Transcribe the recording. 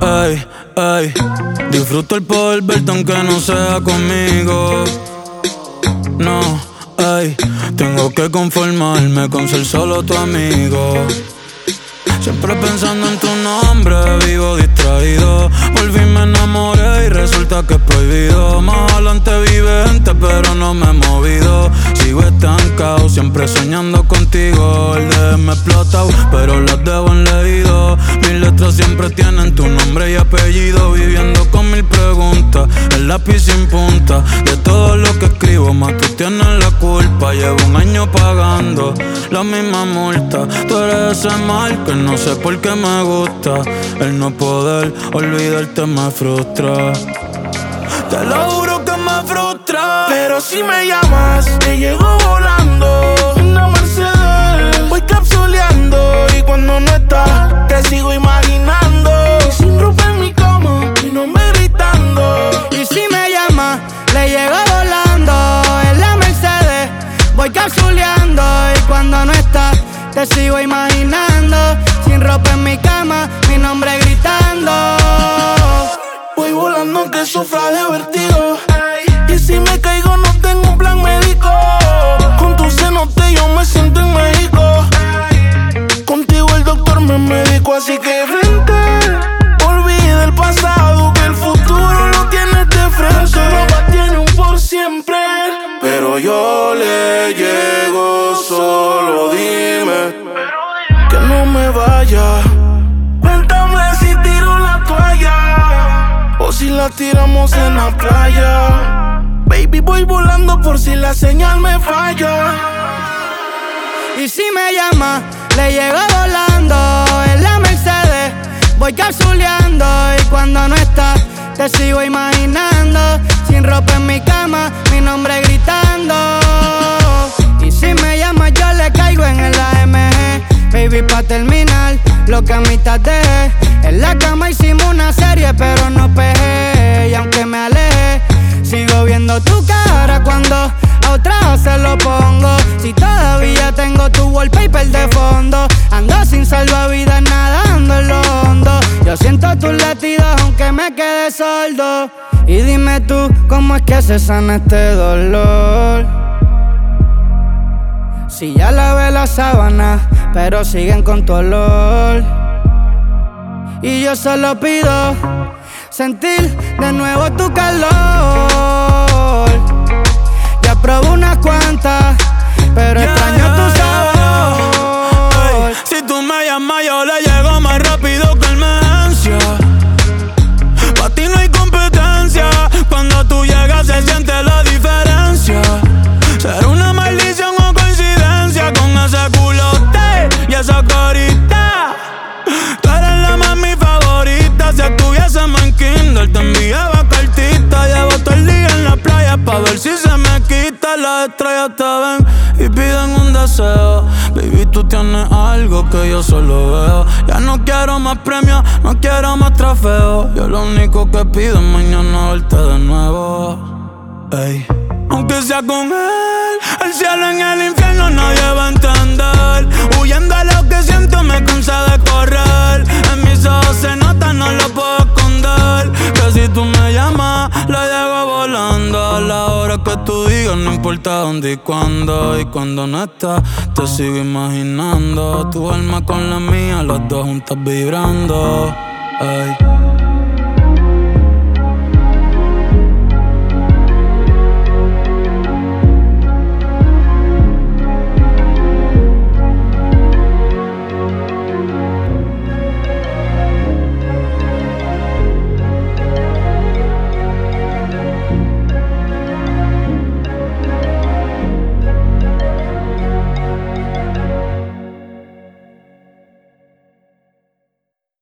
ay, ay. Disfruto el poder verte aunque no sea conmigo. No, ay, tengo que conformarme con ser solo tu amigo. Siempre pensando en tu nombre, vivo distraído. Volví, me enamoré y resulta que es prohibido. Más adelante vive gente, pero no me he movido. Sigo estancado, siempre soñando contigo. Me explotado, pero las debo en leído. Mis letras siempre tienen tu nombre y apellido. Viviendo con mil preguntas, el lápiz sin punta. De todo lo que escribo, más tú tienes la culpa. Llevo un año pagando la misma multa. Tú eres ese mal que no sé por qué me gusta. El no poder olvidarte me frustra. Te lo juro que me frustra. Pero si me llamas, te llego volando. Le llego volando. En la Mercedes, voy capsuleando. Y cuando no estás, te sigo imaginando. Vaya. Cuéntame si tiro la toalla o si la tiramos en la playa. Baby, voy volando por si la señal me falla. Y si me llama, le llego volando en la Mercedes. Voy capsuleando y cuando no estás, te sigo imaginando. Sin ropa en mi cama, mi nombre gritando. Y si me llama, yo le caigo en el AMG. Baby, pa' terminar, lo que a mitad dejé. En la cama hicimos una serie, pero no pegué. Y aunque me aleje, sigo viendo tu cara cuando a otra se lo pongo. Si todavía tengo tu wallpaper de fondo, ando sin salvavidas nadando en lo hondo. Yo siento tus latidos aunque me quede sordo. Y dime tú, ¿cómo es que se sana este dolor? Si ya lavé la sábana, pero siguen con tu olor. Y yo solo pido sentir de nuevo tu calor. Ya probé unas cuantas, pero Las estrellas te ven y piden un deseo. Baby, tú tienes algo que yo solo veo. Ya no quiero más premios, no quiero más trofeos. Yo lo único que pido es mañana verte de nuevo. Ey. Aunque sea con él, el cielo en el infierno tú digas, no importa dónde y cuándo. Y cuando no estás, te sigo imaginando. Tu alma con la mía, las dos juntas vibrando. Ey.